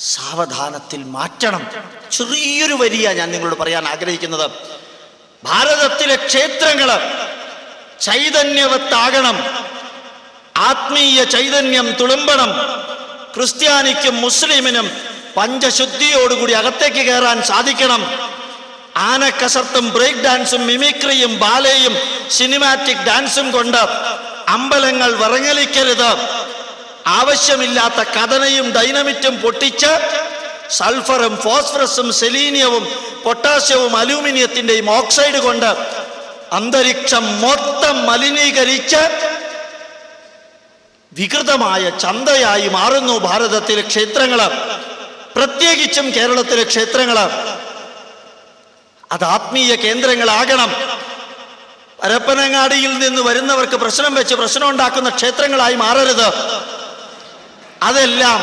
സാവധാനത്തിൽ മാറ്റണം. ചെറിയൊരു വരിയ ഞാൻ നിങ്ങളോട് പറയാൻ ആഗ്രഹിക്കുന്നത്. ഭാരതത്തിലെ ക്ഷേത്രങ്ങൾ ചൈതന്യവത്താകണം. ആത്മീയ ചൈതന്യം തുളുമ്പണം. ക്രിസ്ത്യാനിക്കും മുസ്ലിമിനും പഞ്ചശുദ്ധിയോടുകൂടി അകത്തേക്ക് കയറാൻ സാധിക്കണം. ആനക്കസർത്തും ബ്രേക്ക് ഡാൻസും മിമിക്രിയും ബാലയും സിനിമാറ്റിക് ഡാൻസും കൊണ്ട് അമ്പലങ്ങൾ വിറങ്ങലിക്കരുത്. ആവശ്യമില്ലാത്ത കഥനയും ഡൈനമിറ്റും പൊട്ടിച്ച് സൾഫറും ഫോസ്ഫറസും സെലീനിയവും പൊട്ടാസ്യവും അലൂമിനിയത്തിന്റെയും ഓക്സൈഡ് കൊണ്ട് അന്തരീക്ഷം മൊത്തം മലിനീകരിച്ച് വികൃതമായ ചന്തയായി മാറുന്നു ഭാരതത്തിലെ ക്ഷേത്രങ്ങൾ പ്രത്യേകിച്ചും കേരളത്തിലെ ക്ഷേത്രങ്ങൾ അത് ആത്മീയ കേന്ദ്രങ്ങളാകണം. പരപ്പനങ്ങാടിയിൽ നിന്ന് വരുന്നവർക്ക് പ്രശ്നം വെച്ച് പ്രശ്നം ഉണ്ടാക്കുന്ന ക്ഷേത്രങ്ങളായി മാറരുത്. അതെല്ലാം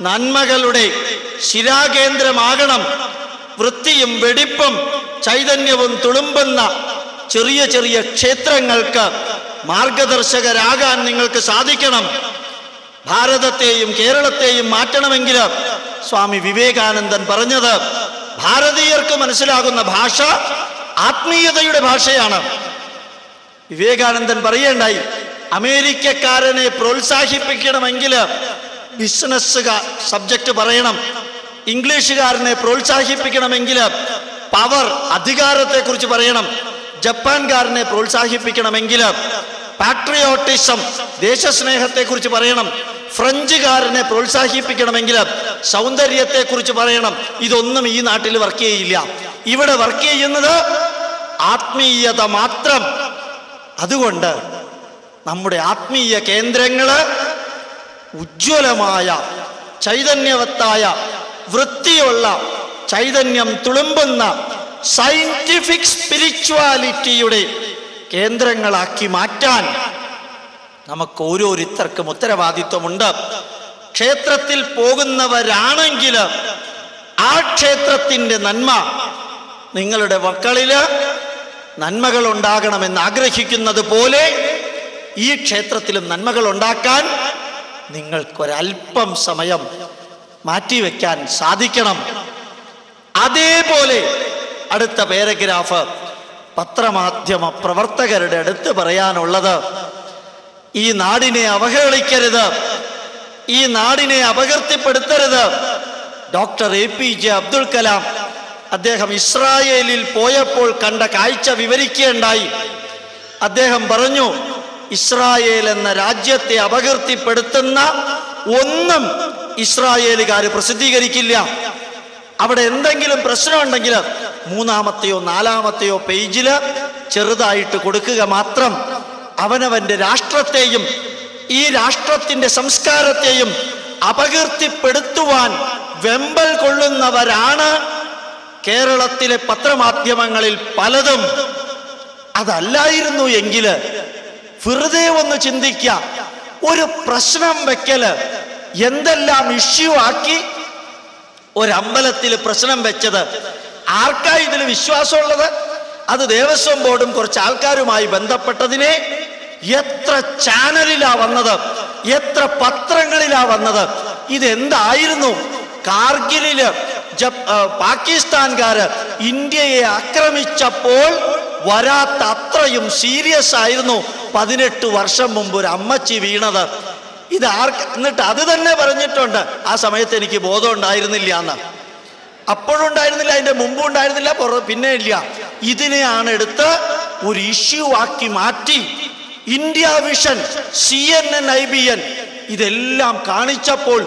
നന്മകളുടെ ശിരാകേന്ദ്രമാകണം. വൃത്തിയും വെടിപ്പും ചൈതന്യവും തുളുമ്പുന്ന ചെറിയ ചെറിയ ക്ഷേത്രങ്ങൾക്ക് മാർഗദർശകരാകാൻ നിങ്ങൾക്ക് സാധിക്കണം. ഭാരതത്തെയും കേരളത്തെയും മാറ്റണമെങ്കിൽ സ്വാമി വിവേകാനന്ദൻ പറഞ്ഞത് ഭാരതീയർക്ക് മനസ്സിലാകുന്ന ഭാഷ ആത്മീയതയുടെ ഭാഷയാണ്. വിവേകാനന്ദൻ പറയേണ്ടായി അമേരിക്കക്കാരനെ പ്രോത്സാഹിപ്പിക്കണമെങ്കിൽ ബിസിനസ് സബ്ജക്റ്റ് പറയണം. ഇംഗ്ലീഷുകാരനെ പ്രോത്സാഹിപ്പിക്കണമെങ്കിൽ പവർ അധികാരത്തെ കുറിച്ച് പറയണം. ജപ്പാൻകാരനെ പ്രോത്സാഹിപ്പിക്കണമെങ്കിൽ പാട്രിയോട്ടിസം ദേശസ്നേഹത്തെ കുറിച്ച് പറയണം. ഫ്രഞ്ചുകാരനെ പ്രോത്സാഹിപ്പിക്കണമെങ്കിൽ സൗന്ദര്യത്തെ കുറിച്ച് പറയണം. ഇതൊന്നും ഈ നാട്ടിൽ വർക്ക് ചെയ്യില്ല. ഇവിടെ വർക്ക് ചെയ്യുന്നത് ആത്മീയത മാത്രം. അതുകൊണ്ട് നമ്മുടെ ആത്മീയ കേന്ദ്രങ്ങൾ ഉജ്ജ്വലമായ ചൈതന്യവത്തായ വൃത്തിയുള്ള ചൈതന്യം തുളുമ്പുന്ന സയന്റിഫിക് സ്പിരിച്വാലിറ്റിയുടെ കേന്ദ്രങ്ങളാക്കി മാറ്റാൻ നമുക്ക് ഓരോരുത്തർക്കും ഉത്തരവാദിത്വമുണ്ട്. ക്ഷേത്രത്തിൽ പോകുന്നവരാണെങ്കിൽ ആ ക്ഷേത്രത്തിന്റെ നന്മ നിങ്ങളുടെ മക്കളിൽ നന്മകൾ ഉണ്ടാകണമെന്ന് ആഗ്രഹിക്കുന്നത് പോലെ ഈ ക്ഷേത്രത്തിലും നന്മകൾ ഉണ്ടാക്കാൻ നിങ്ങൾക്കൊരൽപ്പം സമയം മാറ്റിവെക്കാൻ സാധിക്കണം. അതേപോലെ അടുത്ത പാരഗ്രാഫ് പത്രമാധ്യമ പ്രവർത്തകരുടെ അടുത്ത് പറയാനുള്ളത് ഈ നാടിനെ അവഹേളിക്കരുത് ഈ നാടിനെ അപകീർത്തിപ്പെടുത്തരുത്. Doctor A P J Abdul Kalam അദ്ദേഹം ഇസ്രായേലിൽ പോയപ്പോൾ കണ്ട കാഴ്ച വിവരിക്കുകയുണ്ടായി. അദ്ദേഹം പറഞ്ഞു ഇസ്രായേൽ എന്ന രാജ്യത്തെ അപകീർത്തിപ്പെടുത്തുന്ന ഒന്നും ഇസ്രായേലുകാർ പ്രസിദ്ധീകരിക്കില്ല. അവിടെ എന്തെങ്കിലും പ്രശ്നമുണ്ടെങ്കിൽ മൂന്നാമത്തെയോ നാലാമത്തെയോ പേജിൽ ചെറുതായിട്ട് കൊടുക്കുക മാത്രം. അവനവന്റെ രാഷ്ട്രത്തെയും ഈ രാഷ്ട്രത്തിന്റെ സംസ്കാരത്തെയും അപകീർത്തിപ്പെടുത്തുവാൻ വെമ്പൽ കൊള്ളുന്നവരാണ് കേരളത്തിലെ പത്രമാധ്യമങ്ങളിൽ പലതും. അതല്ലായിരുന്നു എങ്കിൽ വെറുതെ ഒന്ന് ചിന്തിക്ക. ഒരു പ്രശ്നം വെക്കൽ. എന്തെല്ലാം ഇഷ്യൂ ആക്കി ഒരമ്പലത്തിൽ പ്രശ്നം വെച്ചത്. ആർക്കാ ഇതിൽ വിശ്വാസമുള്ളത്? അത് ദേവസ്വം ബോർഡും കുറച്ച് ആൾക്കാരുമായി ബന്ധപ്പെട്ടതിനെ എത്ര ചാനലിലാ വന്നത്? എത്ര പത്രങ്ങളിലാ വന്നത്? ഇതെന്തായിരുന്നു? കാർഗിലിൽ പാകിസ്ഥാൻകാര് ഇന്ത്യയെ ആക്രമിച്ചപ്പോൾ വരാത്ത അത്രയും സീരിയസ് ആയിരുന്നു പതിനെട്ട് വർഷം മുമ്പ് ഒരു അമ്മച്ചി വീണത്. ഇത് ആർക്ക് എന്നിട്ട് അത് തന്നെ പറഞ്ഞിട്ടുണ്ട് ആ സമയത്ത് എനിക്ക് ബോധം ഉണ്ടായിരുന്നില്ല എന്ന്. അപ്പോഴും ഉണ്ടായിരുന്നില്ല അതിന്റെ മുമ്പും ഉണ്ടായിരുന്നില്ല പിന്നെ ഇല്ല. ഇതിനെയാണ് എടുത്ത് ഒരു ഇഷ്യൂ ആക്കി മാറ്റി. India Vision C N N I B N ഇതെല്ലാം കാണിച്ചപ്പോൾ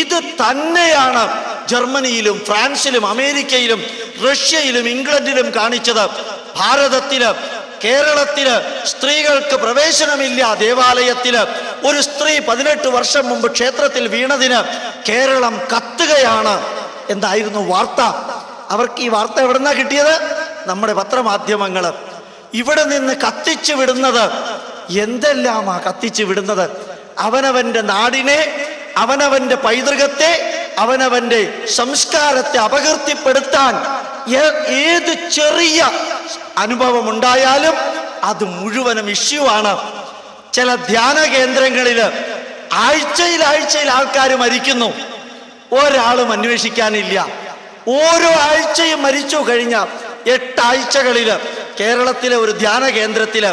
ഇത് തന്നെയാണ് ജർമ്മനിയിലും ഫ്രാൻസിലും അമേരിക്കയിലും റഷ്യയിലും ഇംഗ്ലണ്ടിലും കാണിച്ചത്. ഭാരതത്തിൽ കേരളത്തിൽ സ്ത്രീകൾക്ക് പ്രവേശനമില്ല ദേവാലയത്തിൽ. ഒരു സ്ത്രീ പതിനെട്ട് വർഷം മുമ്പ് ക്ഷേത്രത്തിൽ വീണതിന് കേരളം കത്തുകയാണ് എന്തായിരുന്നു വാർത്ത? അവർക്ക് ഈ വാർത്ത എവിടുന്നാ കിട്ടിയത്? നമ്മുടെ പത്രമാധ്യമങ്ങൾ ഇവിടെ നിന്ന് കത്തിച്ചു വിടുന്നത് എന്തെല്ലാമാ കത്തിച്ചു വിടുന്നത്? അവനവന്റെ നാടിനെ അവനവന്റെ പൈതൃകത്തെ അവനവന്റെ സംസ്കാരത്തെ അപകീർത്തിപ്പെടുത്താൻ ഏത് ചെറിയ അനുഭവം ഉണ്ടായാലും അത് മുഴുവനും ഇഷ്യൂ ആണ്. ചില ധ്യാന കേന്ദ്രങ്ങളിൽ ആഴ്ചയിൽ ആഴ്ചയിൽ ആൾക്കാർ മരിക്കുന്നു. ഒരാളും അന്വേഷിക്കാനില്ല. ഓരോ ആഴ്ചയും മരിച്ചു കഴിഞ്ഞ എട്ടാഴ്ചകളിൽ കേരളത്തിലെ ഒരു ധ്യാന കേന്ദ്രത്തിൽ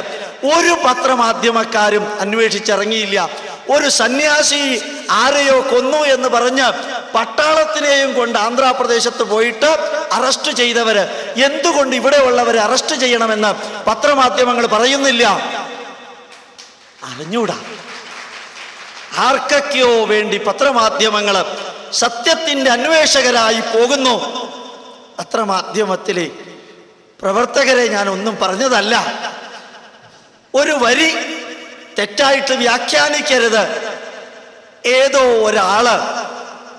ഒരു പത്രമാധ്യമക്കാരും അന്വേഷിച്ചിറങ്ങിയില്ല. ഒരു സന്യാസി ആരെയോ കൊന്നു എന്ന് പറഞ്ഞ് പട്ടാളത്തിനെയും കൊണ്ട് ആന്ധ്രാപ്രദേശത്ത് പോയിട്ട് അറസ്റ്റ് ചെയ്തവര്. എന്തുകൊണ്ട് ഇവിടെ ഉള്ളവരെ അറസ്റ്റ് ചെയ്യണമെന്ന് പത്രമാധ്യമങ്ങൾ പറയുന്നില്ല? അറിഞ്ഞൂടാ. ആർക്കൊക്കെയോ വേണ്ടി പത്രമാധ്യമങ്ങൾ സത്യത്തിന്റെ അന്വേഷകരായി പോകുന്നു. പത്രമാധ്യമത്തിലെ പ്രവർത്തകരെ ഞാൻ ഒന്നും പറഞ്ഞതല്ല. ഒരു വരി തെറ്റായിട്ട് വ്യാഖ്യാനിക്കരുത്. ഏതോ ഒരാൾ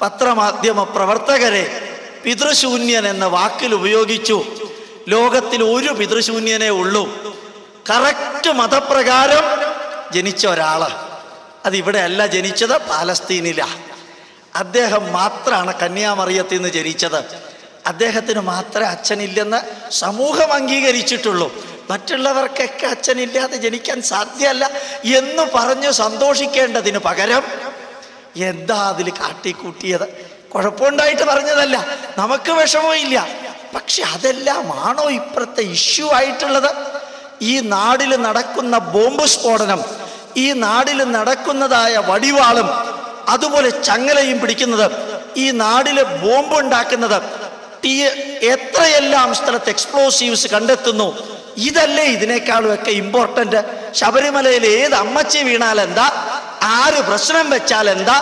പത്രമാധ്യമ പ്രവർത്തകരെ പിതൃശൂന്യൻ എന്ന വാക്കിൽ ഉപയോഗിച്ചു. ലോകത്തിൽ ഒരു പിതൃശൂന്യനെ ഉള്ളൂ. കറക്റ്റ് മതപ്രകാരം ജനിച്ച ഒരാൾ. അതിവിടെ അല്ല ജനിച്ചത് പാലസ്തീനിലാ. അദ്ദേഹം മാത്രമാണ് കന്യാമറിയത്തിൽ നിന്ന് ജനിച്ചത്. അദ്ദേഹത്തിന് മാത്രമേ അച്ഛനില്ലെന്ന് സമൂഹം അംഗീകരിച്ചിട്ടുള്ളൂ. മറ്റുള്ളവർക്കൊക്കെ അച്ഛനില്ലാതെ ജനിക്കാൻ സാധ്യമല്ല എന്ന് പറഞ്ഞു സന്തോഷിക്കേണ്ടതിന് പകരം എന്താ അതിൽ കാട്ടിക്കൂട്ടിയത്? കുഴപ്പമുണ്ടായിട്ട് പറഞ്ഞതല്ല. നമുക്ക് വിഷമമില്ല പക്ഷെ അതെല്ലാമാണോ ഇപ്പുറത്തെ ഇഷ്യൂ ആയിട്ടുള്ളത്? ഈ നാടിൽ നടക്കുന്ന ബോംബ് സ്ഫോടനം ഈ നാടിൽ നടക്കുന്നതായ വടിവാളും അതുപോലെ ചങ്ങലയും പിടിക്കുന്നത് ഈ നാടിലെ ബോംബ് ഉണ്ടാക്കുന്നത് തീ എത്രയെല്ലാം സ്ഥലത്ത് എക്സ്പ്ലോസീവ്സ് കണ്ടെത്തുന്നു ഇതല്ലേ ഇതിനേക്കാളും ഒക്കെ ഇമ്പോർട്ടന്റ് ശബരിമലയിൽ ഏത് അമ്മച്ചി വീണാൽ എന്താ ആര് പ്രശ്നം വെച്ചാൽ എന്താ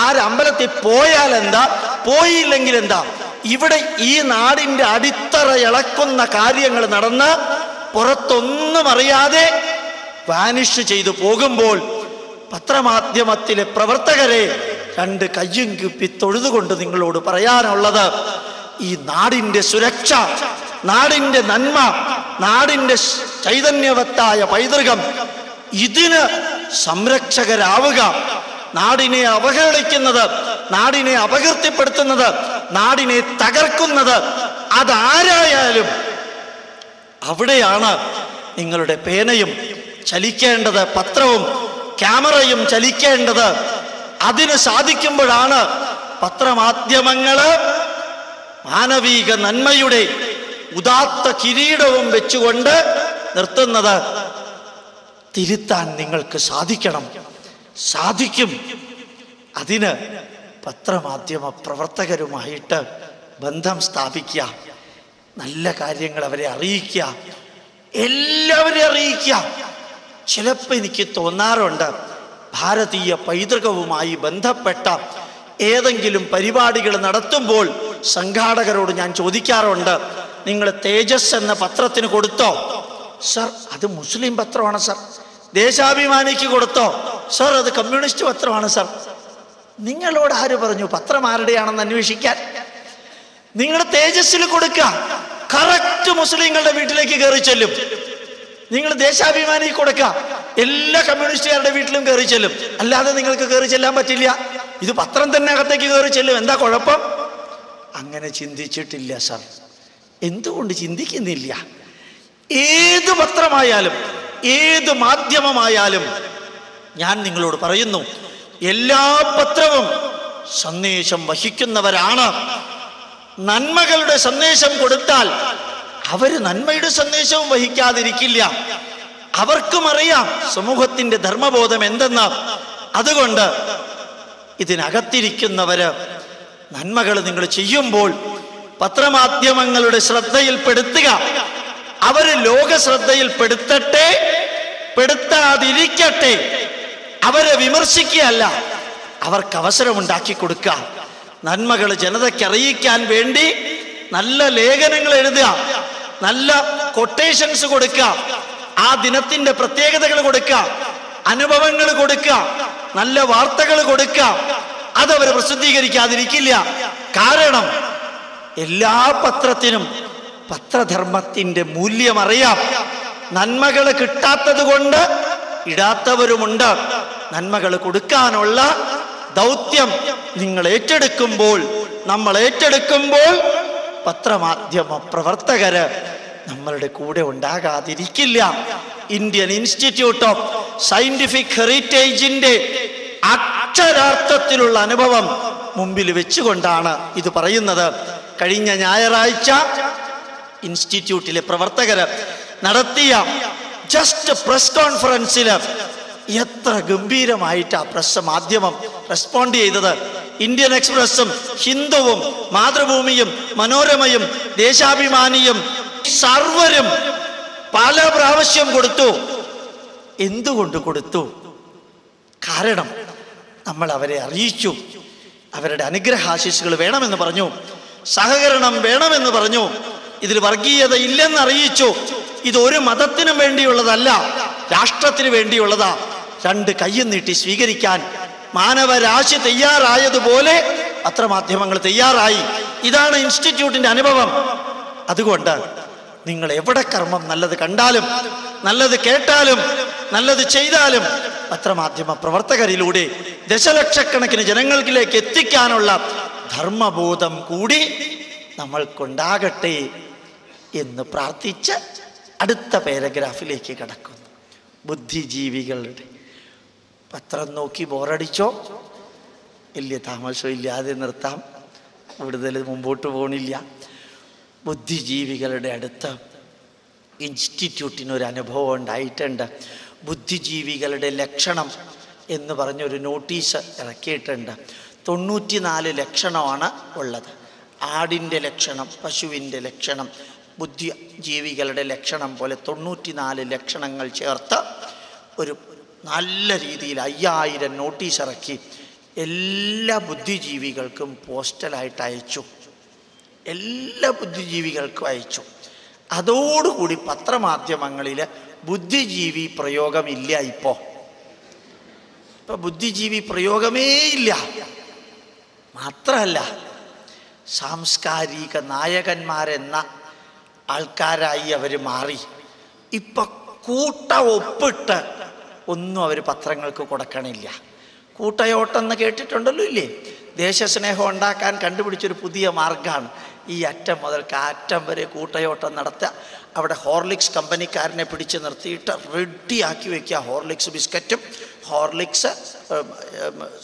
ആര് അമ്പലത്തിൽ പോയാൽ എന്താ പോയില്ലെങ്കിൽ എന്താ ഇവിടെ ഈ നാടിന്റെ അടിത്തറ ഇളക്കുന്ന കാര്യങ്ങൾ നടന്ന് പുറത്തൊന്നും അറിയാതെ വാനിഷ് ചെയ്തു പോകുമ്പോൾ പത്രമാധ്യമത്തിലെ പ്രവർത്തകരെ രണ്ട് കയ്യും കുപ്പി തൊഴുതുകൊണ്ട് നിങ്ങളോട് പറയാനുള്ളത് ഈ നാടിന്റെ സുരക്ഷ നാടിന്റെ നന്മ നാടിന്റെ ചൈതന്യവത്തായ പൈതൃകം ഇതിന് സംരക്ഷകരാവുക. നാടിനെ അവഹേളിക്കുന്നത് നാടിനെ അപകീർത്തിപ്പെടുത്തുന്നത് നാടിനെ തകർക്കുന്നത് അതാരായാലും അവിടെയാണ് നിങ്ങളുടെ പേനയും ചലിക്കേണ്ടത് പത്രവും ക്യാമറയും ചലിക്കേണ്ടത്. അതിന് സാധിക്കുമ്പോഴാണ് പത്രമാധ്യമങ്ങൾ മാനവീക നന്മയുടെ ഉദാത്ത കിരീടവും വെച്ചുകൊണ്ട് നിർത്തുന്നത് തിരുത്താൻ നിങ്ങൾക്ക് സാധിക്കണം. സാധിക്കും. അതിന് പത്രമാധ്യമ പ്രവർത്തകരുമായിട്ട് ബന്ധം സ്ഥാപിക്കുക. നല്ല കാര്യങ്ങൾ അവരെ അറിയിക്കുക. എല്ലാവരെയും അറിയിക്കുക. ചിലപ്പോൾ എനിക്ക് തോന്നാറുണ്ട് ഭാരതീയ പൈതൃകവുമായി ബന്ധപ്പെട്ട ഏതെങ്കിലും പരിപാടികൾ നടത്തുമ്പോൾ സംഘാടകരോട് ഞാൻ ചോദിക്കാറുണ്ട് നിങ്ങൾ തേജസ് എന്ന പത്രത്തിന് കൊടുത്തോ? സർ അത് മുസ്ലിം പത്രമാണ് സർ. ദേശാഭിമാനിക്ക് കൊടുത്തോ? സർ അത് കമ്മ്യൂണിസ്റ്റ് പത്രമാണ് സർ. നിങ്ങളോട് ആര് പറഞ്ഞു? പത്രം ആരുടെയാണെന്ന് അന്വേഷിക്കാൻ? നിങ്ങൾ തേജസ്സിൽ കൊടുക്കുക. കറക്റ്റ് മുസ്ലിങ്ങളുടെ വീട്ടിലേക്ക് കയറി ചെല്ലും. നിങ്ങൾ ദേശാഭിമാനി കൊടുക്കുക. എല്ലാ കമ്മ്യൂണിസ്റ്റുകാരുടെ വീട്ടിലും കയറി ചെല്ലും. അല്ലാതെ നിങ്ങൾക്ക് കയറി ചെല്ലാൻ പറ്റില്ല. ഇത് പത്രം തന്നെ അകത്തേക്ക് കയറി ചെല്ലും. എന്താ കുഴപ്പം? അങ്ങനെ ചിന്തിച്ചിട്ടില്ല സർ. എന്തുകൊണ്ട് ചിന്തിക്കുന്നില്ല? ഏത് പത്രമായാലും ഏത് മാധ്യമമായാലും ഞാൻ നിങ്ങളോട് പറയുന്നു എല്ലാ പത്രവും സന്ദേശം വഹിക്കുന്നവരാണ്. നന്മകളുടെ സന്ദേശം കൊടുത്താൽ അവർ നന്മയുടെ സന്ദേശവും വഹിക്കാതിരിക്കില്ല. അവർക്കും അറിയാം സമൂഹത്തിന്റെ ധർമ്മബോധം എന്തെന്ന്. അതുകൊണ്ട് ഇതിനകത്തിരിക്കുന്നവര് നന്മകൾ നിങ്ങൾ ചെയ്യുമ്പോൾ പത്രമാധ്യമങ്ങളുടെ ശ്രദ്ധയിൽപ്പെടുത്തുക. അവർ ലോക ശ്രദ്ധയിൽപ്പെടുത്തട്ടെ പെടുത്താതിരിക്കട്ടെ. അവരെ വിമർശിക്കുകയല്ല അവർക്ക് അവസരമുണ്ടാക്കി കൊടുക്കുക. നന്മകൾ ജനതയ്ക്ക് അറിയിക്കാൻ വേണ്ടി നല്ല ലേഖനങ്ങൾ എഴുതുക നല്ല കൊട്ടേഷൻസ് കൊടുക്കുക ആ ദിനത്തിന്റെ പ്രത്യേകതകൾ കൊടുക്കുക അനുഭവങ്ങൾ കൊടുക്കുക നല്ല വാർത്തകൾ കൊടുക്കാം. അതവർ പ്രസിദ്ധീകരിക്കാതിരിക്കില്ല. കാരണം എല്ലാ പത്രത്തിനും പത്രധർമ്മത്തിന്റെ മൂല്യം അറിയാം നന്മകൾ കിട്ടാത്തത് കൊണ്ട് ഇടാത്തവരുമുണ്ട്. നന്മകൾ കൊടുക്കാനുള്ള ദൗത്യം നിങ്ങൾ ഏറ്റെടുക്കുമ്പോൾ നമ്മൾ ഏറ്റെടുക്കുമ്പോൾ പത്രമാധ്യമ പ്രവർത്തകര് നമ്മളുടെ കൂടെ ഉണ്ടാകാതിരിക്കില്ല. ഇന്ത്യൻ ഇൻസ്റ്റിറ്റ്യൂട്ട് ഓഫ് സയന്റിഫിക് ഹെറിറ്റേജിന്റെ അക്ഷരാർത്ഥത്തിലുള്ള അനുഭവം മുമ്പിൽ വെച്ചുകൊണ്ടാണ് ഇത് പറയുന്നത്. കഴിഞ്ഞ ഞായറാഴ്ച ഇൻസ്റ്റിറ്റ്യൂട്ടിലെ പ്രവർത്തകർ നടത്തിയ ജസ്റ്റ് പ്രസ് കോൺഫറൻസിൽ എത്ര ഗംഭീരമായിട്ട് ആ പ്രസ് മാധ്യമം റെസ്പോണ്ട് ചെയ്തത്. ഇന്ത്യൻ എക്സ്പ്രസും ഹിന്ദുവും മാതൃഭൂമിയും മനോരമയും ദേശാഭിമാനിയും സർവരും പല പ്രാവശ്യം കൊടുത്തു. എന്തുകൊണ്ട് കൊടുത്തു? കാരണം നമ്മൾ അവരെ അറിയിച്ചു. അവരുടെ അനുഗ്രഹാശിസുകൾ വേണമെന്ന് പറഞ്ഞു. സഹകരണം വേണമെന്ന് പറഞ്ഞു. ഇതിൽ വർഗീയത ഇല്ലെന്ന് അറിയിച്ചു. ഇത് ഒരു മതത്തിനും വേണ്ടിയുള്ളതല്ല രാഷ്ട്രത്തിന് വേണ്ടിയുള്ളതാ. രണ്ട് കയ്യും നീട്ടി സ്വീകരിക്കാൻ മാനവരാശി തയ്യാറായതുപോലെ പത്രമാധ്യമങ്ങൾ തയ്യാറായി. ഇതാണ് ഇൻസ്റ്റിറ്റ്യൂട്ടിന്റെ അനുഭവം. അതുകൊണ്ട് നിങ്ങൾ എവിടെ കർമ്മം നല്ലത് കണ്ടാലും നല്ലത് കേട്ടാലും നല്ലത് ചെയ്താലും പത്രമാധ്യമ പ്രവർത്തകരിലൂടെ ദശലക്ഷക്കണക്കിന് ജനങ്ങളിലേക്ക് എത്തിക്കാനുള്ള ധർമ്മബോധം കൂടി നമ്മൾക്കുണ്ടാകട്ടെ എന്ന് പ്രാർത്ഥിച്ച് അടുത്ത പാരഗ്രാഫിലേക്ക് കടക്കുന്നു. ബുദ്ധിജീവികളുടെ പത്രം നോക്കി ബോറടിച്ചോ? ഇല്ല താമസം ഇല്ലാതെ നിർത്താം. കൂടുതൽ മുമ്പോട്ട് പോകണില്ല ബുദ്ധിജീവികളുടെ അടുത്ത് ഇൻസ്റ്റിറ്റ്യൂട്ടിനൊരു അനുഭവം ഉണ്ടായിട്ടുണ്ട്. ബുദ്ധിജീവികളുടെ ലക്ഷണം എന്ന് പറഞ്ഞൊരു നോട്ടീസ് ഇറക്കിയിട്ടുണ്ട്. തൊണ്ണൂറ്റിനാല് ലക്ഷണമാണ് ഉള്ളത്. ആടിന്റെ ലക്ഷണം പശുവിന്റെ ലക്ഷണം ബുദ്ധിജീവികളുടെ ലക്ഷണം പോലെ തൊണ്ണൂറ്റിനാല് ലക്ഷണങ്ങൾ ചേർത്ത് ഒരു നല്ല രീതിയിൽ അയ്യായിരം നോട്ടീസ് ഇറക്കി എല്ലാ ബുദ്ധിജീവികൾക്കും പോസ്റ്റലായിട്ട് അയച്ചു. എല്ലാ ബുദ്ധിജീവികൾക്കും അയച്ചു. അതോടുകൂടി പത്രമാധ്യമങ്ങളിൽ ബുദ്ധിജീവി പ്രയോഗമില്ല ഇപ്പോൾ ഇപ്പൊ ബുദ്ധിജീവി പ്രയോഗമേ ഇല്ല. മാത്രമല്ല സാംസ്കാരിക നായകന്മാരെന്ന ആൾക്കാരായി അവർ മാറി. ഇപ്പൊ കൂട്ട ഒപ്പിട്ട് ഒന്നും അവർ പത്രങ്ങൾക്ക് കൊടുക്കണില്ല. കൂട്ടയോട്ടം എന്ന് കേട്ടിട്ടുണ്ടല്ലോ ഇല്ലേ? ദേശസ്നേഹം ഉണ്ടാക്കാൻ കണ്ടുപിടിച്ചൊരു പുതിയ മാർഗമാണ് ഈ അറ്റം മുതൽ കാറ്റം വരെ കൂട്ടയോട്ടം നടത്തുക. അവിടെ ഹോർലിക്സ് കമ്പനിക്കാരനെ പിടിച്ച് നിർത്തിയിട്ട് റെഡിയാക്കി വയ്ക്കുക ഹോർലിക്സ് ബിസ്ക്കറ്റും ഹോർലിക്സ്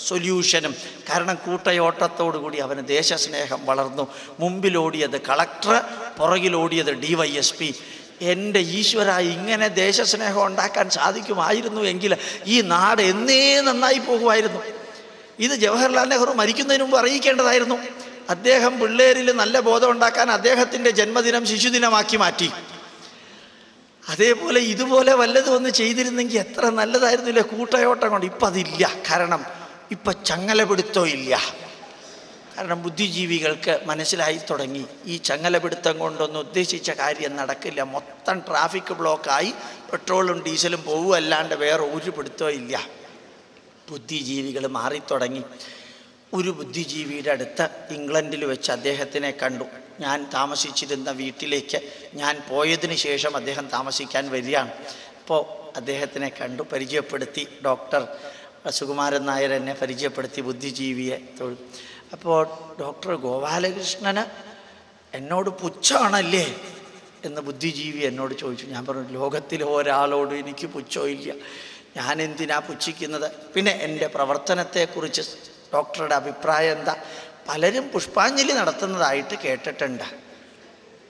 സൊല്യൂഷനും. കാരണം കൂട്ടയോട്ടത്തോടു കൂടി അവന് ദേശസ്നേഹം വളർന്നു. മുമ്പിലോടിയത് കളക്ടർ പുറകിലോടിയത് ഡി വൈ എസ് പി എന്റെ ഈശ്വര ഇങ്ങനെ ദേശസ്നേഹം ഉണ്ടാക്കാൻ സാധിക്കുമായിരുന്നു എങ്കിൽ ഈ നാട് എന്നേ നന്നായി പോകുമായിരുന്നു. ഇത് ജവഹർലാൽ നെഹ്റു മരിക്കുന്നതിന് മുമ്പ് അറിയിക്കേണ്ടതായിരുന്നു. അദ്ദേഹം പിള്ളേരിൽ നല്ല ബോധം ഉണ്ടാക്കാൻ അദ്ദേഹത്തിന്റെ ജന്മദിനം ശിശുദിനമാക്കി മാറ്റി. അതേപോലെ ഇതുപോലെ വല്ലതും ഒന്ന് ചെയ്തിരുന്നെങ്കിൽ എത്ര നല്ലതായിരുന്നില്ല കൂട്ടയോട്ടം കൊണ്ട്. ഇപ്പം അതില്ല. കാരണം ഇപ്പം ചങ്ങലപിടുത്തോ ഇല്ല കാരണം ബുദ്ധിജീവികൾക്ക് മനസ്സിലായി തുടങ്ങി. ഈ ചങ്ങലപിടുത്തം കൊണ്ടൊന്നും ഉദ്ദേശിച്ച കാര്യം നടക്കില്ല. മൊത്തം ട്രാഫിക് ബ്ലോക്കായി പെട്രോളും ഡീസലും പോകുമല്ലാണ്ട് വേറെ ഒരു പിടുത്തവും ഇല്ല ബുദ്ധിജീവികൾ മാറിത്തുടങ്ങി. ഒരു ബുദ്ധിജീവിയുടെ അടുത്ത് ഇംഗ്ലണ്ടിൽ വെച്ച് അദ്ദേഹത്തിനെ കണ്ടു. ഞാൻ താമസിച്ചിരുന്ന വീട്ടിലേക്ക് ഞാൻ പോയതിന് ശേഷം അദ്ദേഹം താമസിക്കാൻ വരികയാണ്. അപ്പോൾ അദ്ദേഹത്തിനെ കണ്ടു പരിചയപ്പെടുത്തി. ഡോക്ടർ സുകുമാരൻ നായർ എന്നെ പരിചയപ്പെടുത്തി ബുദ്ധിജീവിയെ തൊഴിൽ അപ്പോൾ ഡോക്ടർ ഗോപാലകൃഷ്ണന് എന്നോട് പുച്ഛമാണല്ലേ എന്ന് ബുദ്ധിജീവി എന്നോട് ചോദിച്ചു. ഞാൻ പറഞ്ഞു ലോകത്തിൽ ഒരാളോട് എനിക്ക് പുച്ഛമില്ല. ഞാൻ എന്തിനാ പുച്ഛിക്കുന്നത്? പിന്നെ എന്റെ പ്രവർത്തനത്തെക്കുറിച്ച് ഡോക്ടറുടെ അഭിപ്രായം എന്താ? പലരും പുഷ്പാഞ്ജലി നടത്തുന്നതായിട്ട് കേട്ടിട്ടുണ്ട്.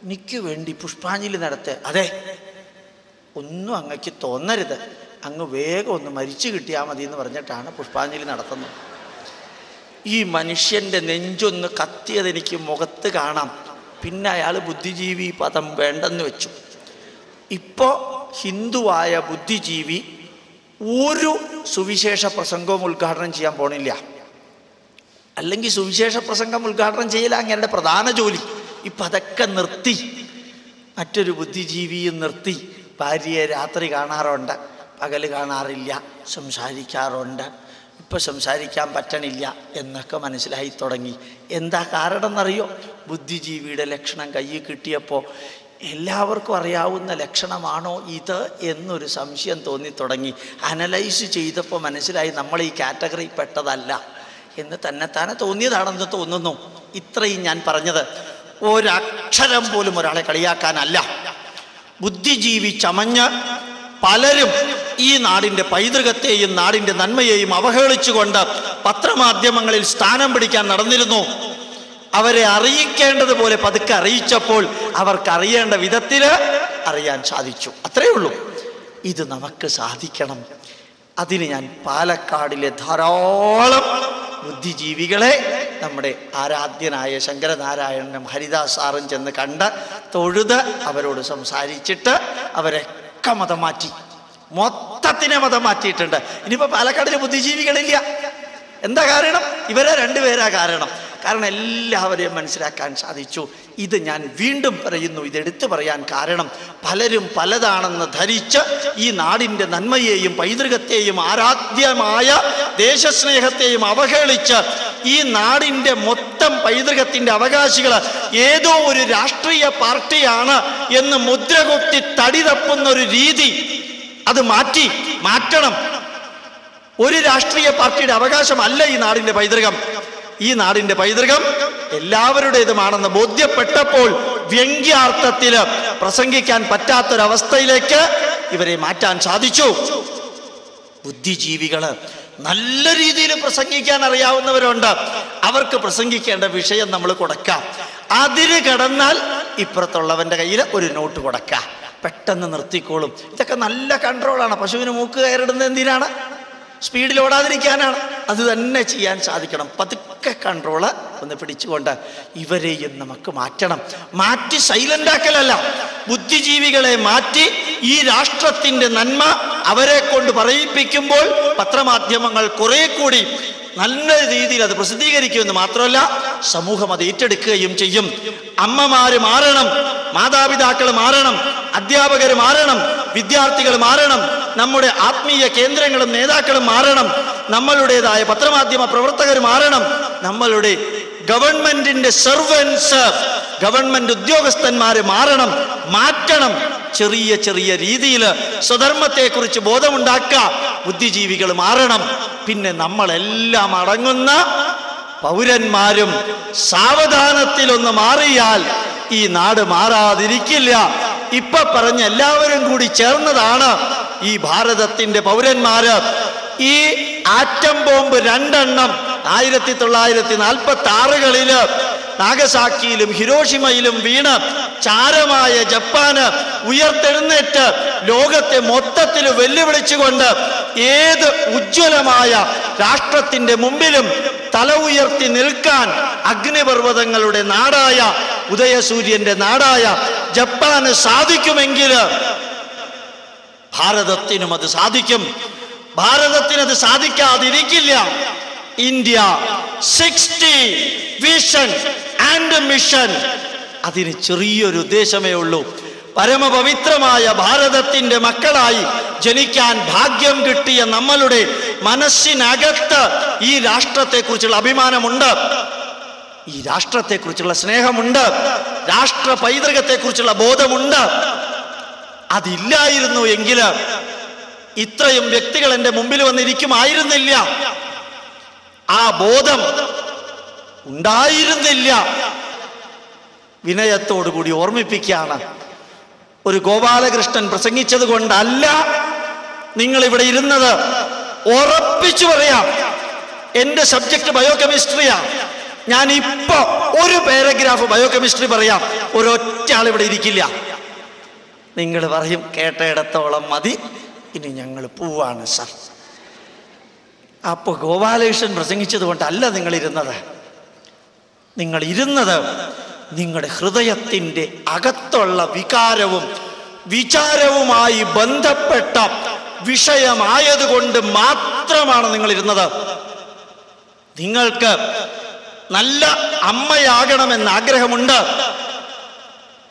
എനിക്ക് വേണ്ടി പുഷ്പാഞ്ജലി നടത്തുക അതെ. ഒന്നും അങ്ങക്ക് തോന്നരുത്. അങ്ങ് വേഗം ഒന്ന് മരിച്ചു കിട്ടിയാൽ മതി എന്ന് പറഞ്ഞിട്ടാണ് പുഷ്പാഞ്ജലി നടത്തുന്നത്. ഈ മനുഷ്യന്റെ നെഞ്ചൊന്ന് കത്തിയത് എനിക്ക് മുഖത്ത് കാണാം. പിന്നെ അയാൾ ബുദ്ധിജീവി പദം വേണ്ടെന്ന് വെച്ചു. ഇപ്പോൾ ഹിന്ദുവായ ബുദ്ധിജീവി ഒരു സുവിശേഷ പ്രസംഗവും ഉദ്ഘാടനം ചെയ്യാൻ പോണില്ല. അല്ലെങ്കിൽ സുവിശേഷ പ്രസംഗം ഉദ്ഘാടനം ചെയ്യല അങ്ങയുടെ പ്രധാന ജോലി. ഇപ്പം അതൊക്കെ നിർത്തി. മറ്റൊരു ബുദ്ധിജീവിയും നിർത്തി. ഭാര്യയെ രാത്രി കാണാറുണ്ട്. പകൽ കാണാറില്ല. സംസാരിക്കാറുണ്ട്. ഇപ്പം സംസാരിക്കാൻ പറ്റണില്ല എന്നൊക്കെ മനസ്സിലായി തുടങ്ങി. എന്താ കാരണം എന്നറിയോ ബുദ്ധിജീവിയുടെ ലക്ഷണം കയ്യിൽ കിട്ടിയപ്പോൾ എല്ലാവർക്കും അറിയാവുന്ന ലക്ഷണമാണോ ഇത് എന്നൊരു സംശയം തോന്നി തുടങ്ങി. അനലൈസ് ചെയ്തപ്പോൾ മനസ്സിലായി നമ്മൾ ഈ കാറ്റഗറി പെട്ടതല്ല. എന്ന് തന്നെത്താനെ തോന്നിയതാണെന്ന് തോന്നുന്നു. ഇത്രയും ഞാൻ പറഞ്ഞത്. ഒരക്ഷരം പോലും ഒരാളെ കളിയാക്കാനല്ല. ബുദ്ധിജീവി ചമഞ്ഞ് പലരും ഈ നാടിന്റെ പൈതൃകത്തെയും നാടിന്റെ നന്മയെയും അവഹേളിച്ചുകൊണ്ട് പത്രമാധ്യമങ്ങളിൽ സ്ഥാനം പിടിക്കാൻ നടന്നിരുന്നു. അവരെ അറിയിക്കേണ്ടതുപോലെ പതുക്കെ അറിയിച്ചപ്പോൾ അവർക്ക് അറിയേണ്ട വിധത്തിൽ അറിയാൻ സാധിച്ചു. അത്രയേ ഉള്ളൂ. ഇത് നമുക്ക് സാധിക്കണം. അതിന് ഞാൻ പാലക്കാടിലെ ധാരാളം ബുദ്ധിജീവികളെ നമ്മുടെ ആരാധ്യനായ ശങ്കരനാരായണനും ഹരിദാസ് സാറും ചെന്ന് കണ്ട് തൊഴുത് അവരോട് സംസാരിച്ചിട്ട് അവരൊക്കെ മതം മാറ്റി മൊത്തത്തിനെ മതം മാറ്റിയിട്ടുണ്ട് ഇനിയിപ്പോൾ പാലക്കാടിലെ ബുദ്ധിജീവികളില്ല. എന്താ കാരണം? ഇവരെ രണ്ടുപേരാ കാരണം. കാരണം എല്ലാവരെയും മനസ്സിലാക്കാൻ സാധിച്ചു. ഇത് ഞാൻ വീണ്ടും പറയുന്നു. ഇതെടുത്തു പറയാൻ കാരണം പലരും പലതാണെന്ന് ധരിച്ച് ഈ നാടിന്റെ നന്മയെയും പൈതൃകത്തെയും ആരാധ്യമായ ദേശസ്നേഹത്തെയും അവഹേളിച്ച് ഈ നാടിന്റെ മൊത്തം പൈതൃകത്തിന്റെ അവകാശികൾ ഏതോ ഒരു രാഷ്ട്രീയ പാർട്ടിയാണ് എന്ന് മുദ്രകുത്തി തടി തപ്പുന്ന ഒരു രീതി അത് മാറ്റി മാറ്റണം. ഒരു രാഷ്ട്രീയ പാർട്ടിയുടെ അവകാശമല്ല ഈ നാടിന്റെ പൈതൃകം. ഈ നാടിന്റെ പൈതൃകം എല്ലാവരുടേതുമാണെന്ന് ബോധ്യപ്പെട്ടപ്പോൾ വ്യംഗ്യാർത്ഥത്തിൽ പ്രസംഗിക്കാൻ പറ്റാത്തൊരവസ്ഥയിലേക്ക് ഇവരെ മാറ്റാൻ സാധിച്ചു. ബുദ്ധിജീവികൾ നല്ല രീതിയിൽ പ്രസംഗിക്കാൻ അറിയാവുന്നവരുണ്ട്. അവർക്ക് പ്രസംഗിക്കേണ്ട വിഷയം നമ്മൾ കൊടുക്കാം. അതിര് കടന്നാൽ ഇപ്പുറത്തുള്ളവന്റെ കയ്യിൽ ഒരു നോട്ട് കൊടുക്കാം. പെട്ടെന്ന് നിർത്തിക്കോളും. ഇതൊക്കെ നല്ല കൺട്രോളാണ്. പശുവിന് മൂക്ക് കയറിടുന്നത് എന്തിനാണ്? സ്പീഡിൽ ഓടാതിരിക്കാനാണ്. അത് തന്നെ ചെയ്യാൻ സാധിക്കണം. പതുക്കെ കൺട്രോൾ ഒന്ന് പിടിച്ചുകൊണ്ട് ഇവരെയും നമുക്ക് മാറ്റണം. മാറ്റി സൈലന്റ് ആക്കലല്ല. ബുദ്ധിജീവികളെ മാറ്റി ഈ രാഷ്ട്രത്തിന്റെ നന്മ അവരെ കൊണ്ട് പറയിപ്പിക്കുമ്പോൾ പത്രമാധ്യമങ്ങൾ കുറെ കൂടി നല്ല രീതിയിൽ അത് പ്രസിദ്ധീകരിക്കുമെന്ന് മാത്രമല്ല സമൂഹം അത് ഏറ്റെടുക്കുകയും ചെയ്യും. അമ്മമാര് മാറണം മാതാപിതാക്കൾ മാറണം അധ്യാപകർ മാറണം വിദ്യാർത്ഥികൾ മാറണം നമ്മുടെ ആത്മീയ കേന്ദ്രങ്ങളും നേതാക്കളും മാറണം. നമ്മളുടേതായ പത്രമാധ്യമ പ്രവർത്തകർ മാറണം. നമ്മളുടെ ഗവൺമെന്റിന്റെ സെർവൻസ് ഗവൺമെന്റ് ഉദ്യോഗസ്ഥന്മാരെ മാറണം മാറ്റണം. ചെറിയ ചെറിയ രീതിയിൽ സ്വധർമ്മത്തെക്കുറിച്ച് ബോധമുണ്ടാക്കുക ബുദ്ധിജീവികൾ മാറണം. പിന്നെ നമ്മളെല്ലാം അടങ്ങുന്ന പൗരന്മാരും സാവധാനത്തിലൊന്ന് മാറിയാൽ ഈ നാട് മാറാതിരിക്കില്ല. ഇപ്പൊ പറഞ്ഞ എല്ലാവരും കൂടി ചേർന്നതാണ് ഈ ഭാരതത്തിന്റെ പൗരന്മാര്. ഈ ആറ്റം ബോംബ് രണ്ടെണ്ണം ആയിരത്തി തൊള്ളായിരത്തി നാൽപ്പത്തി ആറുകളിൽ നാഗസാക്കിയിലും ഹിരോഷിമയിലും വീണ് ചാരമായ ജപ്പാന് ഉയർത്തെഴുന്നേറ്റ് ലോകത്തെ മൊത്തത്തിൽ വെല്ലുവിളിച്ചുകൊണ്ട് ഏത് ഉജ്ജ്വലമായ രാഷ്ട്രത്തിന്റെ മുമ്പിലും തല ഉയർത്തി നിൽക്കാൻ അഗ്നിപർവതങ്ങളുടെ നാടായ ഉദയസൂര്യന്റെ നാടായ ജപ്പാന് സാധിക്കുമെങ്കിൽ ഭാരതത്തിനും അത് സാധിക്കും. ഭാരതത്തിന് അത് സാധിക്കാതിരിക്കില്ല. India sixty vision and mission അതിന് ചെറിയൊരു ഉദ്ദേശമേ ഉള്ളൂ. പരമപവിത്രമായ ഭാരതത്തിന്റെ മക്കളായി ജനിക്കാൻ ഭാഗ്യം കിട്ടിയ നമ്മളുടെ മനസ്സിനകത്ത് ഈ രാഷ്ട്രത്തെക്കുറിച്ചുള്ള അഭിമാനമുണ്ട്. ഈ രാഷ്ട്രത്തെക്കുറിച്ചുള്ള സ്നേഹമുണ്ട്. രാഷ്ട്ര പൈതൃകത്തെക്കുറിച്ചുള്ള ബോധമുണ്ട്. അതില്ലായിരുന്നു എങ്കിൽ ഇത്രയും വ്യക്തികൾ എന്റെ മുമ്പിൽ വന്നിരിക്കുമായിരുന്നില്ല. ആ ബോധം ഉണ്ടായിരുന്നില്ല. വിനയത്തോടുകൂടി ഓർമ്മിപ്പിക്കുകയാണ്. ഒരു ഗോപാലകൃഷ്ണൻ പ്രസംഗിച്ചത് കൊണ്ടല്ല നിങ്ങൾ ഇവിടെ ഇരുന്നത്. ഉറപ്പിച്ചു പറയാം. എന്റെ സബ്ജക്ട് ബയോകെമിസ്ട്രിയാ. ഞാൻ ഇപ്പോ ഒരു പാരഗ്രാഫ് ബയോ കെമിസ്ട്രി പറയാം. ഒരൊറ്റ ആൾ ഇവിടെ ഇരിക്കില്ല. നിങ്ങൾ പറയും കേട്ടയിടത്തോളം മതി. ഇനി ഞങ്ങൾ പോവാണ് സർ. അപ്പോൾ ഗോപാലകൃഷ്ണൻ പ്രസംഗിച്ചത് കൊണ്ടല്ല നിങ്ങൾ ഇരുന്നത് നിങ്ങൾ ഇരുന്നത് നിങ്ങളുടെ ഹൃദയത്തിന്റെ അകത്തുള്ള വികാരവും വിചാരവുമായി ബന്ധപ്പെട്ട വിഷയമായതുകൊണ്ട് മാത്രമാണ് നിങ്ങൾ ഇരുന്നത് നിങ്ങൾക്ക് നല്ല അമ്മയാകണമെന്ന് ആഗ്രഹമുണ്ട്.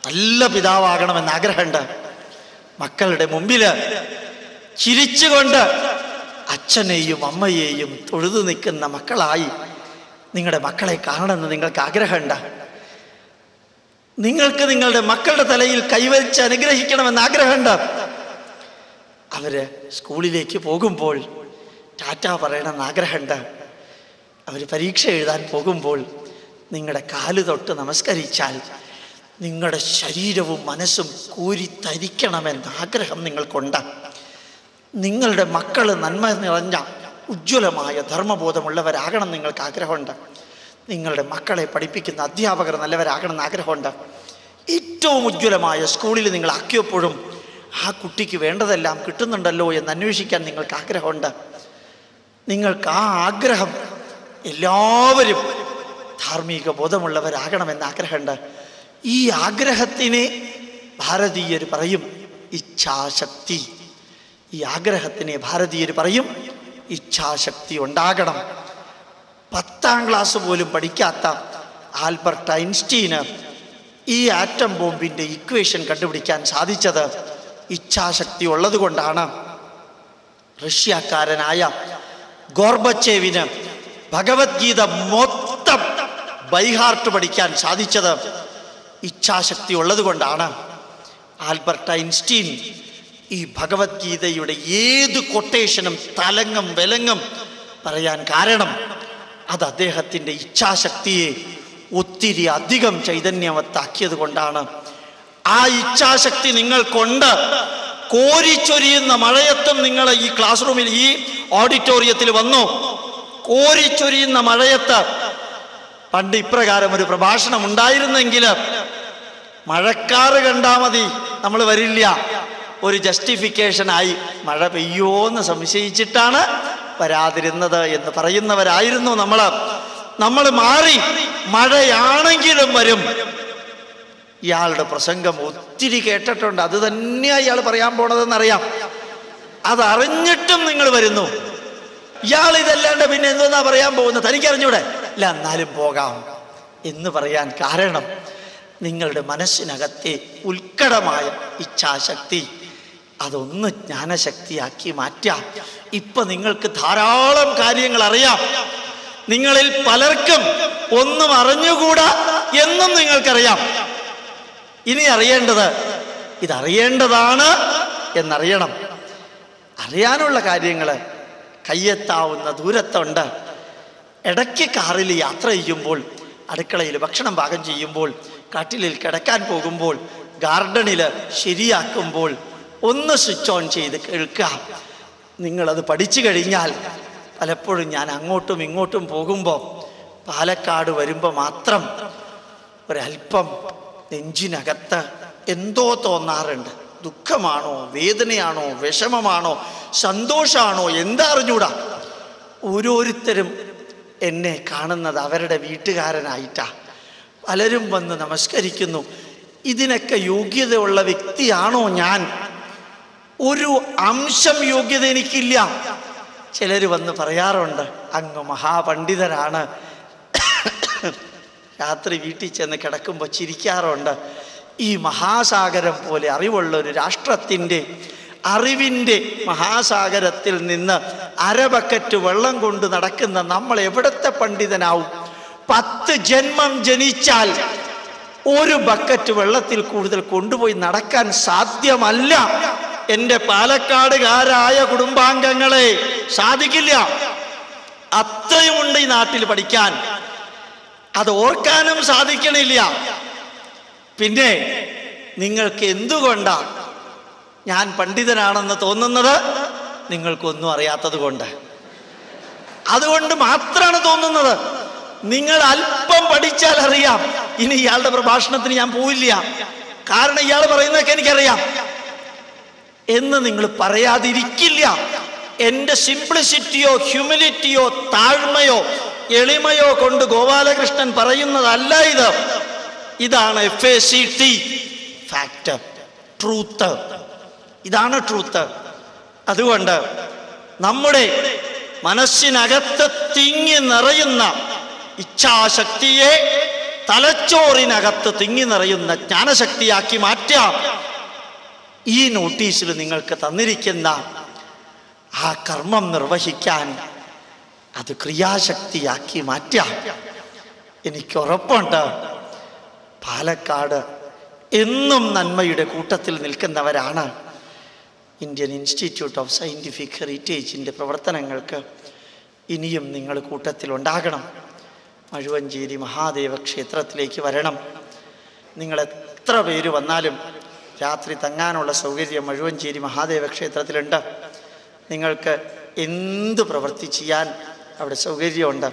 നല്ല പിതാവാകണമെന്ന് ആഗ്രഹമുണ്ട്. മക്കളുടെ മുമ്പിൽ ചിരിച്ചുകൊണ്ട് അച്ഛനെയും അമ്മയെയും തൊഴുതു നിൽക്കുന്ന മക്കളായി നിങ്ങളുടെ മക്കളെ കാണണമെന്ന് നിങ്ങൾക്ക് ആഗ്രഹമുണ്ട്. നിങ്ങൾക്ക് നിങ്ങളുടെ മക്കളുടെ തലയിൽ കൈവരിച്ച് അനുഗ്രഹിക്കണമെന്ന് ആഗ്രഹമുണ്ട്. അവർ സ്കൂളിലേക്ക് പോകുമ്പോൾ ടാറ്റ പറയണമെന്ന് ആഗ്രഹമുണ്ട്. അവർ പരീക്ഷ എഴുതാൻ പോകുമ്പോൾ നിങ്ങളുടെ കാൽ തൊട്ട് നമസ്കരിച്ചാൽ നിങ്ങളുടെ ശരീരവും മനസ്സും കൂരി തരിക്കണമെന്ന് ആഗ്രഹം നിങ്ങൾക്കുണ്ട്. നിങ്ങളുടെ മക്കൾ നന്മ നിറഞ്ഞ ഉജ്ജ്വലമായ ധർമ്മബോധമുള്ളവരാകണം നിങ്ങൾക്ക് ആഗ്രഹമുണ്ട്. നിങ്ങളുടെ മക്കളെ പഠിപ്പിക്കുന്ന അധ്യാപകർ നല്ലവരാകണം എന്ന് ആഗ്രഹമുണ്ട്. ഏറ്റവും ഉജ്ജ്വലമായ സ്കൂളിൽ നിങ്ങൾ ആക്കിയപ്പോഴും ആ കുട്ടിക്ക് വേണ്ടതെല്ലാം കിട്ടുന്നുണ്ടല്ലോ എന്ന് അന്വേഷിക്കാൻ നിങ്ങൾക്ക് ആഗ്രഹമുണ്ട്. നിങ്ങൾക്ക് ആ ആഗ്രഹം എല്ലാവരും ധാർമ്മിക ബോധമുള്ളവരാകണമെന്ന് ആഗ്രഹമുണ്ട്. ഈ ആഗ്രഹത്തിനെ ഭാരതീയർ പറയും ഇച്ഛാശക്തി. ഈ ആഗ്രഹത്തിനെ ഭാരതീയർ പറയും ഇച്ഛാശക്തി ഉണ്ടാകണം പത്താം ക്ലാസ് പോലും പഠിക്കാത്ത ആൽബർട്ട് ഐൻസ്റ്റീന് ഈ ആറ്റം ബോംബിന്റെ ഇക്വേഷൻ കണ്ടുപിടിക്കാൻ സാധിച്ചത് ഇച്ഛാശക്തി ഉള്ളതുകൊണ്ടാണ് റഷ്യക്കാരനായ ഗോർബച്ചേവിന് ഭഗവത്ഗീത മൊത്തം ബൈഹാർട്ട് പഠിക്കാൻ സാധിച്ചത് ഇച്ഛാശക്തി ഉള്ളതുകൊണ്ടാണ് ആൽബർട്ട് ഐൻസ്റ്റീൻ ഈ ഭഗവത്ഗീതയുടെ ഏത് കൊട്ടേഷനും തലങ്ങും വിലങ്ങും പറയാൻ കാരണം അത് അദ്ദേഹത്തിന്റെ ഇച്ഛാശക്തിയെ ഒത്തിരി അധികം ചൈതന്യവത്താക്കിയത് കൊണ്ടാണ്. ആ ഇച്ഛാശക്തി നിങ്ങൾക്കൊണ്ട്. കോരിച്ചൊരിയുന്ന മഴയത്തും നിങ്ങൾ ഈ ക്ലാസ് റൂമിൽ ഈ ഓഡിറ്റോറിയത്തിൽ വന്നു. കോരിച്ചൊരിയുന്ന മഴയത്ത് പണ്ട് ഇപ്രകാരം ഒരു പ്രഭാഷണം ഉണ്ടായിരുന്നെങ്കിൽ മഴക്കാറ് കണ്ടാൽ മതി നമ്മൾ വരില്ല. ഒരു ജസ്റ്റിഫിക്കേഷനായി മഴ പെയ്യോന്ന് സംശയിച്ചിട്ടാണ് വരാതിരുന്നത് എന്ന് പറയുന്നവരായിരുന്നു നമ്മൾ നമ്മൾ മാറി മഴയാണെങ്കിലും വരും. ഇയാളുടെ പ്രസംഗം ഒത്തിരി കേട്ടിട്ടുണ്ട്. അത് തന്നെയാണ് ഇയാൾ പറയാൻ പോണതെന്നറിയാം. അതറിഞ്ഞിട്ടും നിങ്ങൾ വരുന്നു. ഇയാൾ ഇതല്ലാണ്ട് പിന്നെ എന്തോന്നാ പറയാൻ പോകുന്നത്? തനിക്കറിഞ്ഞൂടെ? ഇല്ല എന്നാലും പോകാം എന്ന് പറയാൻ കാരണം നിങ്ങളുടെ മനസ്സിനകത്തെ ഉത്കടമായ ഇച്ഛാശക്തി അതൊന്ന് ജ്ഞാനശക്തിയാക്കി മാറ്റാം. ഇപ്പൊ നിങ്ങൾക്ക് ധാരാളം കാര്യങ്ങൾ അറിയാം. നിങ്ങളിൽ പലർക്കും ഒന്നും അറിഞ്ഞുകൂടാ എന്നും നിങ്ങൾക്കറിയാം. ഇനി അറിയേണ്ടത് ഇതറിയേണ്ടതാണ് എന്നറിയണം. അറിയാനുള്ള കാര്യങ്ങൾ കയ്യെത്താവുന്ന ദൂരത്തുണ്ട്. ഇടയ്ക്ക് കാറിൽ യാത്ര ചെയ്യുമ്പോൾ അടുക്കളയിൽ ഭക്ഷണം പാകം ചെയ്യുമ്പോൾ കാട്ടിലിൽ കിടക്കാൻ പോകുമ്പോൾ ഗാർഡനിൽ ശരിയാക്കുമ്പോൾ ഒന്ന് സ്വിച്ച് ഓൺ ചെയ്ത് കേൾക്കുക നിങ്ങളത് പഠിച്ചു കഴിഞ്ഞാൽ പലപ്പോഴും ഞാൻ അങ്ങോട്ടും ഇങ്ങോട്ടും പോകുമ്പോൾ പാലക്കാട് വരുമ്പോൾ മാത്രം ഒരല്പം നെഞ്ചിനകത്ത് എന്തോ തോന്നാറുണ്ട്. ദുഃഖമാണോ വേദനയാണോ വിഷമമാണോ സന്തോഷമാണോ എന്താ അറിഞ്ഞൂടാ? ഓരോരുത്തരും എന്നെ കാണുന്നത് അവരുടെ വീട്ടുകാരനായിട്ടാ. പലരും വന്ന് നമസ്കരിക്കുന്നു. ഇതിനൊക്കെ യോഗ്യതയുള്ള വ്യക്തിയാണോ ഞാൻ? ഒരു അംശം യോഗ്യത എനിക്കില്ല. ചിലർ വന്ന് പറയാറുണ്ട് അങ്ങ് മഹാപണ്ഡിതനാണ്. രാത്രി വീട്ടിൽ ചെന്ന് കിടക്കുമ്പോൾ ചിരിക്കാറുണ്ട്. ഈ മഹാസാഗരം പോലെ അറിവുള്ള ഒരു രാഷ്ട്രത്തിന്റെ അറിവിന്റെ മഹാസാഗരത്തിൽ നിന്ന് അര ബക്കറ്റ് വെള്ളം കൊണ്ട് നടക്കുന്ന നമ്മൾ എവിടത്തെ പണ്ഡിതനാവും? പത്ത് ജന്മം ജനിച്ചാൽ ഒരു ബക്കറ്റ് വെള്ളത്തിൽ കൂടുതൽ കൊണ്ടുപോയി നടക്കാൻ സാധ്യമല്ല. എന്റെ പാലക്കാടുകാരായ കുടുംബാംഗങ്ങളെ സാധിക്കില്ല. അത്രയുമുണ്ട് ഈ നാട്ടിൽ പഠിക്കാൻ. അത് ഓർക്കാനും സാധിക്കണില്ല. പിന്നെ നിങ്ങൾക്ക് എന്തുകൊണ്ടാണ് ഞാൻ പണ്ഡിതനാണെന്ന് തോന്നുന്നത്? നിങ്ങൾക്കൊന്നും അറിയാത്തത് കൊണ്ട്. അതുകൊണ്ട് മാത്രമാണ് തോന്നുന്നത്. നിങ്ങൾ അല്പം പഠിച്ചാൽ അറിയാം. ഇനി ഇയാളുടെ പ്രഭാഷണത്തിന് ഞാൻ പോവില്ല. കാരണം ഇയാൾ പറയുന്നതൊക്കെ എനിക്കറിയാം. എന്ന് നിങ്ങൾ പറയാതിരിക്കില്ല. എന്റെ സിംപ്ലിസിറ്റിയോ ഹ്യൂമിലിറ്റിയോ താഴ്മയോ എളിമയോ കൊണ്ട് ഗോപാലകൃഷ്ണൻ പറയുന്നതല്ല ഇത്. ഇതാണ് F A C T fact truth ഇതാണ് ട്രൂത്ത് അതുകൊണ്ട് നമ്മുടെ മനസ്സിനകത്ത് തിങ്ങി നിറയുന്ന ഇച്ഛാശക്തിയെ തലച്ചോറിനകത്ത് തിങ്ങി നിറയുന്ന ജ്ഞാനശക്തിയാക്കി മാറ്റാം. ഈ നോട്ടീസിൽ നിങ്ങൾക്ക് തന്നിരിക്കുന്ന ആ കർമ്മം നിർവഹിക്കാൻ അത് ക്രിയാശക്തിയാക്കി മാറ്റാം. എനിക്ക് ഉറപ്പുണ്ട്. പാലക്കാട് എന്നും നന്മയുടെ കൂട്ടത്തിൽ നിൽക്കുന്നവരാണ്. ഇന്ത്യൻ ഇൻസ്റ്റിറ്റ്യൂട്ട് ഓഫ് സയന്റിഫിക് ഹെറിറ്റേജിന്റെ പ്രവർത്തനങ്ങൾക്ക് ഇനിയും നിങ്ങൾ കൂട്ടത്തിലുണ്ടാകണം മഴുവഞ്ചേരി മഹാദേവ ക്ഷേത്രത്തിലേക്ക് വരണം. നിങ്ങൾ എത്ര പേര് വന്നാലും രാത്രി തങ്ങാനുള്ള സൗകര്യം മഴുവഞ്ചേരി മഹാദേവ ക്ഷേത്രത്തിലുണ്ട് നിങ്ങൾക്ക് എന്ത് പ്രവൃത്തി ചെയ്യാൻ അവിടെ സൗകര്യമുണ്ട്?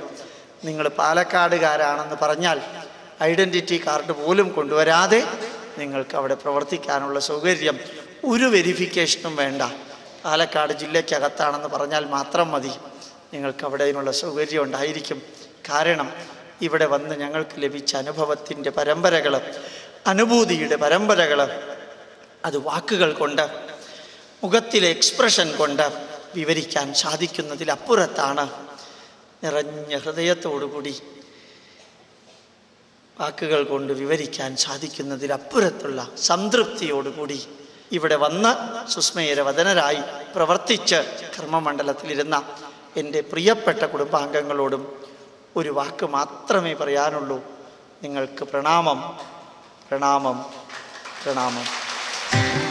നിങ്ങൾ പാലക്കാടുകാരാണെന്ന് പറഞ്ഞാൽ ഐഡന്റിറ്റി കാർഡ് പോലും കൊണ്ടുവരാതെ നിങ്ങൾക്ക് അവിടെ പ്രവർത്തിക്കാനുള്ള സൗകര്യം ഒരു വെരിഫിക്കേഷനും വേണ്ട. പാലക്കാട് ജില്ലയ്ക്കകത്താണെന്ന് പറഞ്ഞാൽ മാത്രം മതി. നിങ്ങൾക്ക് അവിടെ അതിനുള്ള സൗകര്യം ഉണ്ടായിരിക്കും. കാരണം ഇവിടെ വന്ന് ഞങ്ങൾക്ക് ലഭിച്ച അനുഭവത്തിന്റെ പരമ്പരകൾ അനുഭൂതിയുടെ പരമ്പരകൾ അത് വാക്കുകൾ കൊണ്ട് മുഖത്തിലെ എക്സ്പ്രഷൻ കൊണ്ട് വിവരിക്കാൻ സാധിക്കുന്നതിലപ്പുറത്താണ് നിറഞ്ഞ ഹൃദയത്തോടുകൂടി വാക്കുകൾ കൊണ്ട് വിവരിക്കാൻ സാധിക്കുന്നതിലപ്പുറത്തുള്ള സംതൃപ്തിയോടുകൂടി ഇവിടെ വന്ന് സുസ്മയരവദനരായി പ്രവർത്തിച്ച് കർമ്മമണ്ഡലത്തിലിരുന്ന എന്റെ പ്രിയപ്പെട്ട കുടുംബാംഗങ്ങളോടും ഒരു വാക്ക് മാത്രമേ പറയാനുള്ളൂ. നിങ്ങൾക്ക് പ്രണാമം പ്രണാമം പ്രണാമം. Thank you.